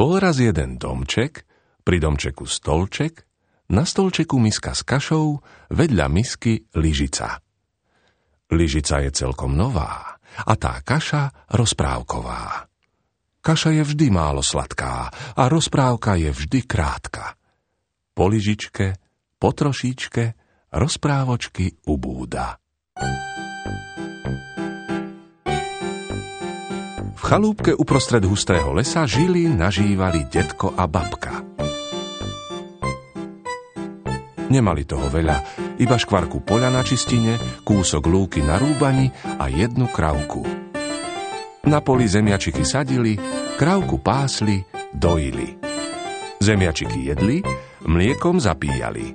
Bol raz jeden domček, pri domčeku stolček, na stolčeku miska s kašou, vedľa misky lyžica. Lyžica je celkom nová a tá kaša rozprávková. Kaša je vždy málo sladká a rozprávka je vždy krátka. Po lyžičke, po trošíčke, rozprávočky ubúda. V chalúbke uprostred hustého lesa žili, nažívali detko a babka. Nemali toho veľa, iba škvarku poľa na čistine, kúsok lúky na rúbani a jednu kravku. Na poli zemiačiky sadili, kravku pásli, dojili. Zemiačiky jedli, mliekom zapíjali.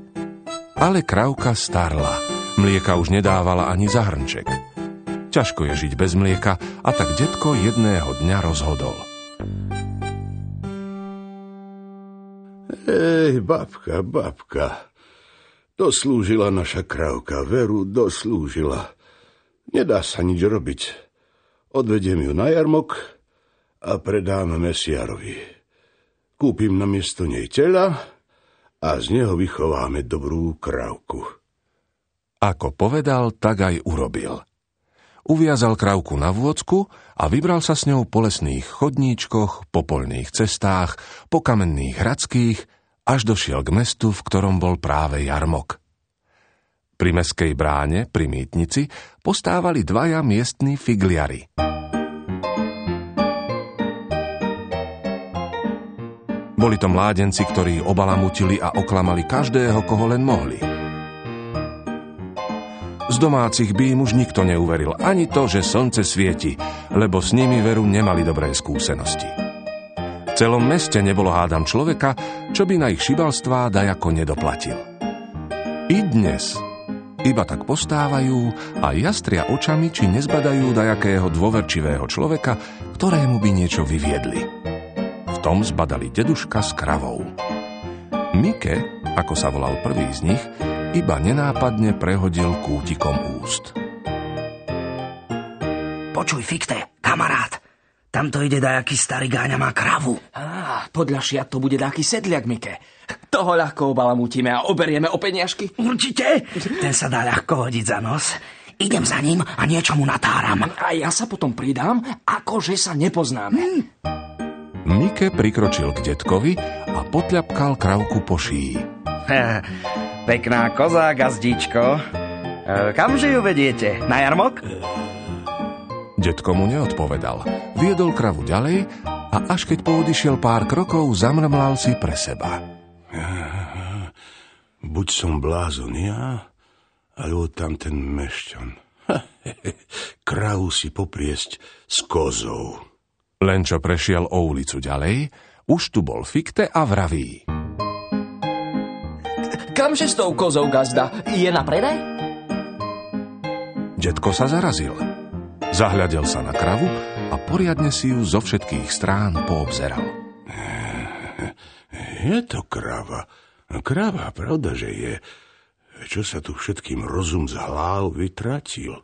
Ale kravka starla, mlieka už nedávala ani za hrnček. Ťažko je žiť bez mlieka a tak detko jedného dňa rozhodol. Ej, babka, babka, Doslúžila naša krávka, veru, doslúžila. Nedá sa nič robiť. Odvediem ju na jarmok a predám mesiarovi. Kúpim na miesto nej tela a z neho vychováme dobrú krávku. Ako povedal, tak aj urobil. Uviazal krávku na vôcku a vybral sa s ňou po lesných chodníčkoch, po polných cestách, po kamenných hradských až došiel k mestu, v ktorom bol práve jarmok. Pri meskej bráne, pri mýtnici, postávali dvaja miestni figliari. Boli to mládenci, ktorí obalamutili a oklamali každého, koho len mohli. Z domácich by im už nikto neuveril ani to, že slnce svieti, lebo s nimi veru nemali dobré skúsenosti celom meste nebolo hádam človeka, čo by na ich šibalstvá dajako nedoplatil. I dnes iba tak postávajú a jastria očami, či nezbadajú dajakého dôverčivého človeka, ktorému by niečo vyviedli. V tom zbadali deduška s kravou. Mike, ako sa volal prvý z nich, iba nenápadne prehodil kútikom úst. Počuj, Fikte, kamarát, Tamto ide dajaký starý gáňa má kravu. Á, podľa šiat to bude dáky sedliak, Mike. Toho ľahko obalamutíme a oberieme o peniažky. Určite. Ten sa dá ľahko hodiť za nos. Idem za ním a niečo mu natáram. A ja sa potom pridám, akože sa nepoznáme. Hm. Mike prikročil k detkovi a potľapkal kravku po šíji. Pekná koza, gazdíčko. E, kamže ju vediete? Na jarmok? Detko mu neodpovedal. Viedol kravu ďalej a až keď poodišiel pár krokov, zamrmlal si pre seba. Buď som blázon ja, alebo tam ten mešťan. Kravu si popriesť s kozou. Len čo prešiel o ulicu ďalej, už tu bol fikte a vraví. Kamže s tou kozou, gazda? Je na predaj? Detko sa zarazil. Zahľadel sa na kravu a poriadne si ju zo všetkých strán poobzeral. Je to krava. Krava, pravda, že je. Čo sa tu všetkým rozum z hlav vytratil?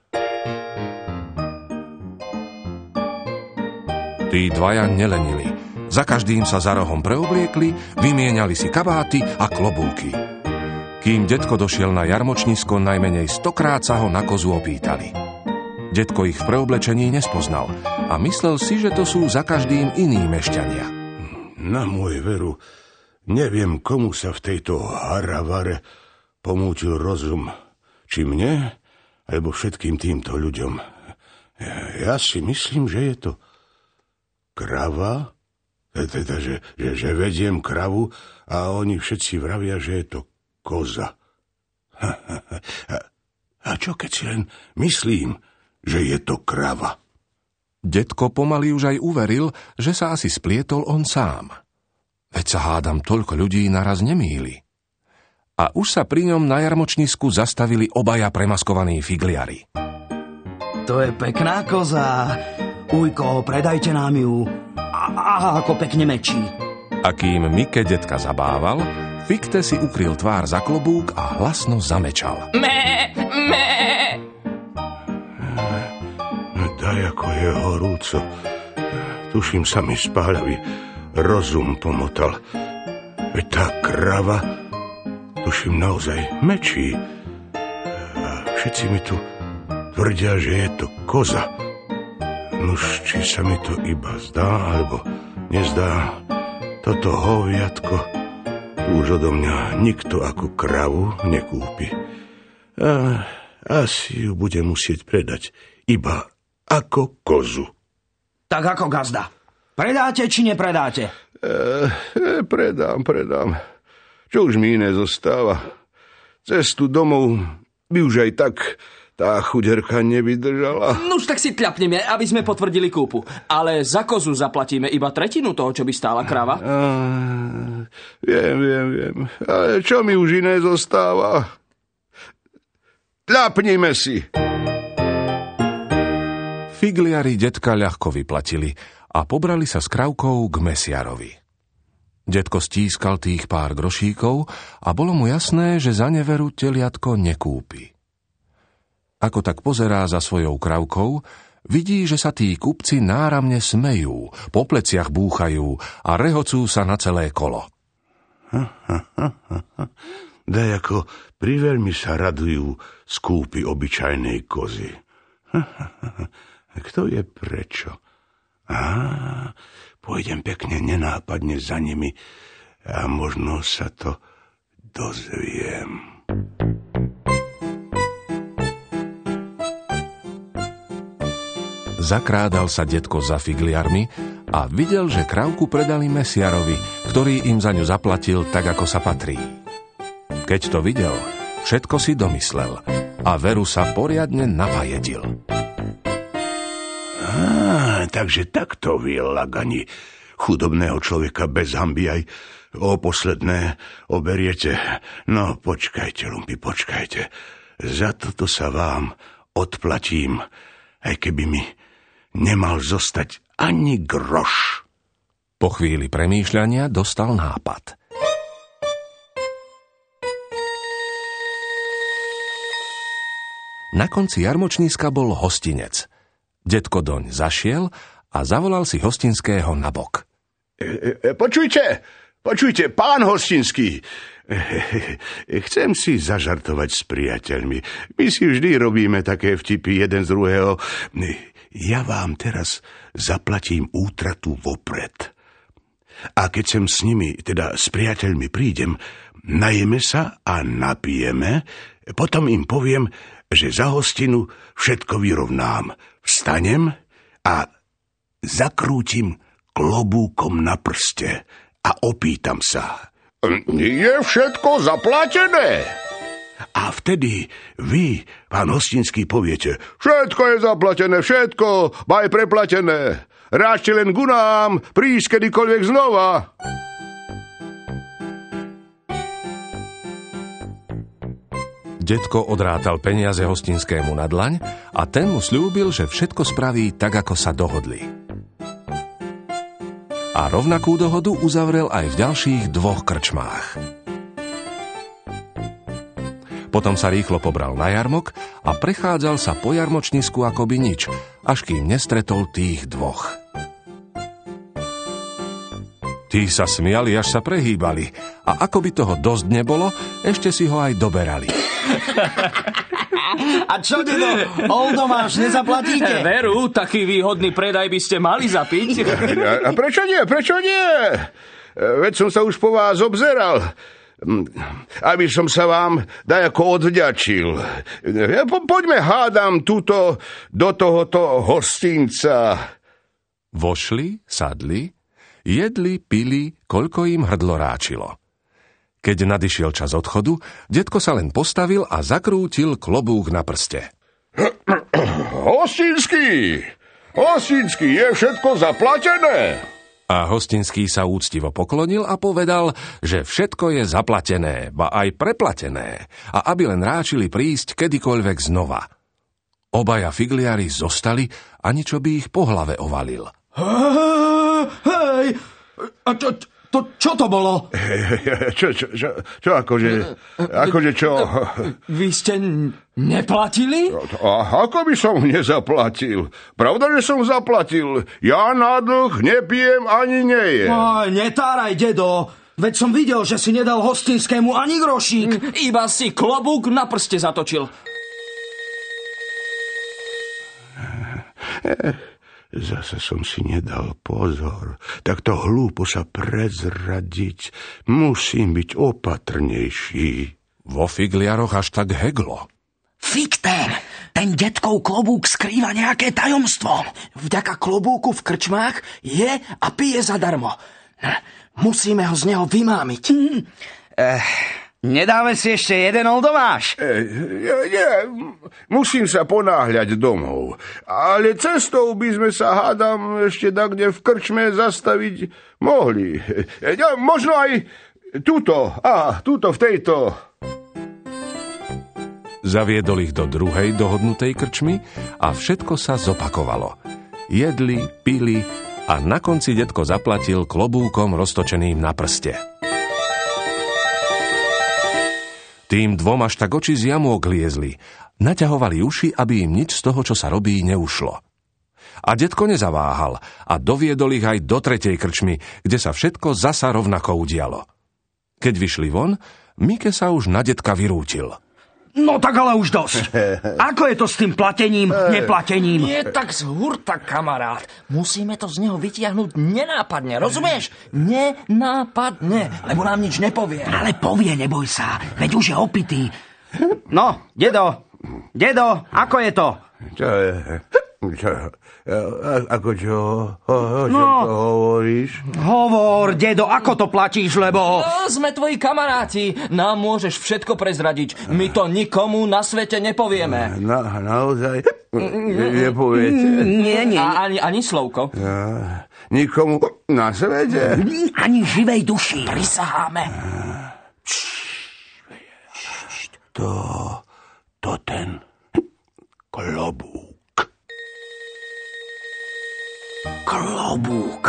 Tí dvaja nelenili. Za každým sa za rohom preobliekli, vymieniali si kabáty a klobúky. Kým detko došiel na jarmočnisko, najmenej stokrát sa ho na kozu opýtali – Detko ich v preoblečení nespoznal a myslel si, že to sú za každým iní mešťania. Na môj veru, neviem, komu sa v tejto haravare pomútil rozum. Či mne, alebo všetkým týmto ľuďom. Ja si myslím, že je to krava, teda, že, že, že vediem kravu a oni všetci vravia, že je to koza. A, a čo keď si len myslím, že je to krava. Detko pomaly už aj uveril, že sa asi splietol on sám. Veď sa hádam, toľko ľudí naraz nemýli. A už sa pri ňom na jarmočnisku zastavili obaja premaskovaní figliari. To je pekná koza. Ujko, predajte nám ju. A, a ako pekne mečí. A kým Mike detka zabával, Fikte si ukryl tvár za klobúk a hlasno zamečal. Mé, mé. Daj, ako je horúco. Tuším sa mi spáľaví. rozum pomotal. Veď tá krava, tuším naozaj, mečí. A všetci mi tu tvrdia, že je to koza. Nuž, či sa mi to iba zdá, alebo nezdá, toto hoviatko už odo mňa nikto ako kravu nekúpi. A asi ju budem musieť predať iba ako kozu. Tak ako gazda. Predáte či nepredáte? E, e, predám, predám. Čo už mi iné zostáva? Cestu domov by už aj tak tá chuderka nevydržala. No už tak si tľapneme, aby sme potvrdili kúpu. Ale za kozu zaplatíme iba tretinu toho, čo by stála krava. A, viem, viem, viem. Ale čo mi už iné zostáva? Tľapnime si. Figliari detka ľahko vyplatili a pobrali sa s kravkou k mesiarovi. Detko stískal tých pár grošíkov a bolo mu jasné, že za neveru teliatko nekúpi. Ako tak pozerá za svojou kravkou, vidí, že sa tí kupci náramne smejú, po pleciach búchajú a rehocú sa na celé kolo. Daj ako priveľmi sa radujú skúpy obyčajnej kozy. Kto je prečo? Á, pôjdem pekne nenápadne za nimi a možno sa to dozviem. Zakrádal sa detko za figliarmi a videl, že krávku predali mesiarovi, ktorý im za ňu zaplatil tak, ako sa patrí. Keď to videl, všetko si domyslel a veru sa poriadne napajedil. Á, takže takto vy, Lagani, chudobného človeka bez hamby aj o posledné oberiete. No, počkajte, lumpi, počkajte. Za toto sa vám odplatím, aj keby mi nemal zostať ani groš. Po chvíli premýšľania dostal nápad. Na konci jarmočníska bol hostinec. Detko doň zašiel a zavolal si hostinského na bok. E, e, počujte, počujte, pán hostinský, Chcem si zažartovať s priateľmi. My si vždy robíme také vtipy jeden z druhého ja vám teraz zaplatím útratu vopred. A keď sem s nimi, teda s priateľmi prídem, najeme sa a napijeme, potom im poviem, že za hostinu všetko vyrovnám. Vstanem a zakrútim klobúkom na prste a opýtam sa. Je všetko zaplatené? A vtedy vy, pán Hostinský, poviete, všetko je zaplatené, všetko, aj preplatené. Ráčte len ku nám, prísť kedykoľvek znova. Detko odrátal peniaze hostinskému na dlaň a ten mu slúbil, že všetko spraví tak, ako sa dohodli. A rovnakú dohodu uzavrel aj v ďalších dvoch krčmách. Potom sa rýchlo pobral na jarmok a prechádzal sa po jarmočnisku by nič, až kým nestretol tých dvoch. Tí sa smiali, až sa prehýbali a ako by toho dosť nebolo, ešte si ho aj doberali. A čo, dedo, Oldo máš, nezaplatíte? Veru, taký výhodný predaj by ste mali zapiť. A, a prečo nie, prečo nie? Veď som sa už po vás obzeral aby som sa vám dajako odvďačil. Po, poďme hádam túto do tohoto hostinca. Vošli, sadli, jedli, pili, koľko im hrdlo ráčilo. Keď nadišiel čas odchodu, detko sa len postavil a zakrútil klobúk na prste. Hostinský! Hostinský, je všetko zaplatené? A hostinský sa úctivo poklonil a povedal, že všetko je zaplatené, ba aj preplatené, a aby len ráčili prísť kedykoľvek znova. Obaja figliari zostali a ničo by ich po hlave ovalil. Hej, a čo, to čo to bolo? Čo, čo, čo, čo akože, akože čo? Vy ste neplatili? A ako by som nezaplatil? Pravda, že som zaplatil. Ja na dlh nepijem ani nejem. Aj, netáraj, dedo. Veď som videl, že si nedal hostinskému ani grošík. Iba si klobúk na prste zatočil. Zase som si nedal pozor. Takto hlúpo sa prezradiť. Musím byť opatrnejší. Vo figliaroch až tak heglo. Fikter, ten detkov klobúk skrýva nejaké tajomstvo. Vďaka klobúku v krčmách je a pije zadarmo. Musíme ho z neho vymámiť. Nedáme si ešte jeden oldomáš? E, nie, musím sa ponáhľať domov. Ale cestou by sme sa, hádam, ešte tak, kde v krčme zastaviť mohli. E, ja, možno aj túto, a túto v tejto. Zaviedol ich do druhej dohodnutej krčmy a všetko sa zopakovalo. Jedli, pili a na konci detko zaplatil klobúkom roztočeným na prste. Tým dvom až tak oči z jamôk liezli. Naťahovali uši, aby im nič z toho, čo sa robí, neušlo. A detko nezaváhal a doviedol ich aj do tretej krčmy, kde sa všetko zasa rovnako udialo. Keď vyšli von, Mike sa už na detka vyrútil. No tak ale už dosť. Ako je to s tým platením, neplatením? Nie tak z hurta, kamarát. Musíme to z neho vytiahnuť nenápadne, rozumieš? Nenápadne, lebo nám nič nepovie. Ale povie, neboj sa, veď už je opitý. No, dedo, dedo, ako je to? Čo je? Čo? A, ako čo? O, o čom No. to hovoríš? Hovor, dedo, ako to platíš, lebo... No, sme tvoji kamaráti. Nám môžeš všetko prezradiť. My to nikomu na svete nepovieme. Na, naozaj? Ne- Nepoviete? Nie, nie, A ani, ani slovko. Ja, nikomu na svete? ani živej duši. Prisaháme. To, to ten klobúk. Klobúk.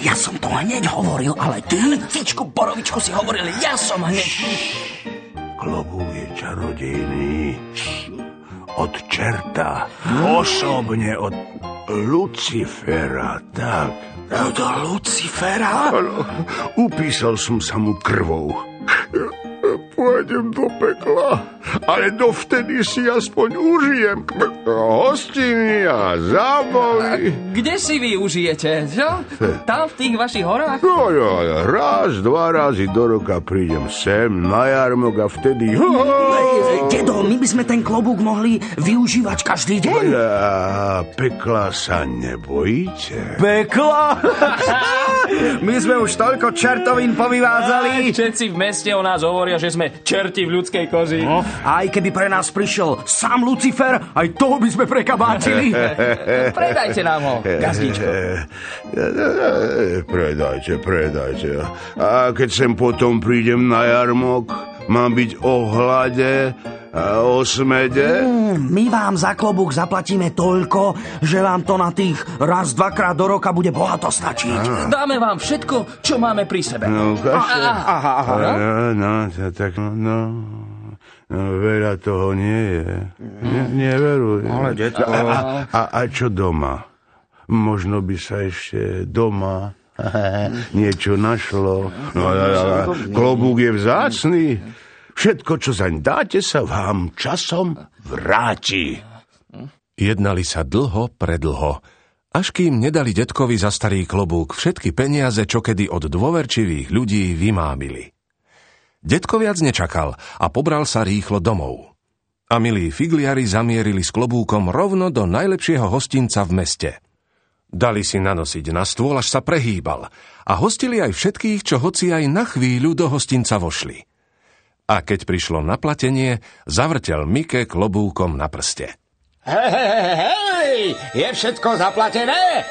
Ja som to hneď hovoril, ale ty... Fičku, borovičku si hovorili, ja som hneď... Klobúk je čarodejný. Od čerta. Osobne od Lucifera, tak. Od Lucifera? Áno, upísal som sa mu krvou. Pôjdem do pekla, ale dovtedy si aspoň užijem hostiny a zábavy. Kde si vy užijete, čo? Tam v tých vašich horách? No, no, no, raz, dva razy do roka prídem sem na jarmok a vtedy... Dedo, my by sme ten klobúk mohli využívať každý deň. A pekla sa nebojíte? Peklo? My sme už toľko čertovín povyvádzali. Všetci v meste o nás hovoria, že sme čerti v ľudskej koži. No, aj keby pre nás prišiel sám Lucifer, aj toho by sme prekabátili. Predajte nám ho, gazdíčko. Predajte, predajte. A keď sem potom prídem na jarmok, mám byť o hlade a o smede? My vám za klobúk zaplatíme toľko, že vám to na tých raz, dvakrát do roka bude bohato stačiť. Dáme vám všetko, čo máme pri sebe. No, ukážte. Aha, aha. No, no, to tak, no, no, no, veľa toho nie je. Nie, neverujem. Ale, detko. A, a, a, a čo doma? Možno by sa ešte doma niečo našlo. No, a, a, a, klobúk je vzácný. Všetko, čo zaň dáte, sa vám časom vráti. Jednali sa dlho, predlho, až kým nedali detkovi za starý klobúk všetky peniaze, čo kedy od dôverčivých ľudí vymámili. Detko viac nečakal a pobral sa rýchlo domov. A milí figliari zamierili s klobúkom rovno do najlepšieho hostinca v meste. Dali si nanosiť na stôl, až sa prehýbal a hostili aj všetkých, čo hoci aj na chvíľu do hostinca vošli. A keď prišlo na platenie, zavrtel Mike klobúkom na prste. Hej, hej, hej, je všetko zaplatené?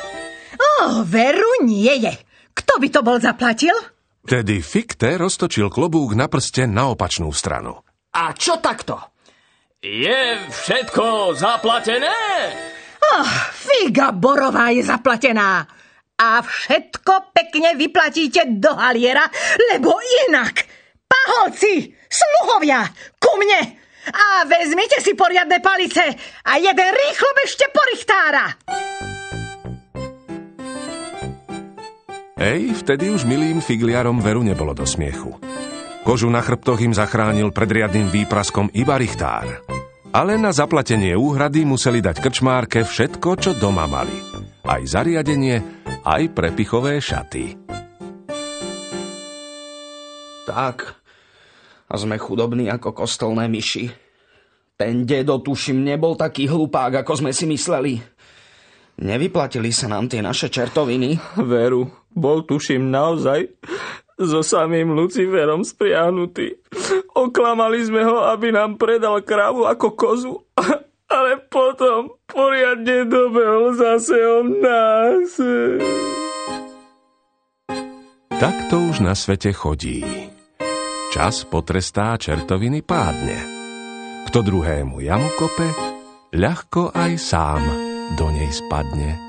Oh, veru nie je. Kto by to bol zaplatil? Tedy Fikte roztočil klobúk na prste na opačnú stranu. A čo takto? Je všetko zaplatené? Oh, figa borová je zaplatená. A všetko pekne vyplatíte do haliera, lebo inak... Paholci, sluhovia, ku mne! A vezmite si poriadne palice a jeden rýchlo bežte po richtára. Ej, vtedy už milým figliarom veru nebolo do smiechu. Kožu na chrbtoch im zachránil pred riadnym výpraskom iba richtár. Ale na zaplatenie úhrady museli dať krčmárke všetko, čo doma mali. Aj zariadenie, aj prepichové šaty. Tak, a sme chudobní ako kostolné myši. Ten dedo, tuším, nebol taký hlupák, ako sme si mysleli. Nevyplatili sa nám tie naše čertoviny. Veru, bol tuším naozaj so samým Luciferom spriahnutý. Oklamali sme ho, aby nám predal kravu ako kozu, ale potom poriadne dobehol zase o nás. Tak to už na svete chodí. Čas potrestá čertoviny pádne. Kto druhému jamu kope, ľahko aj sám do nej spadne.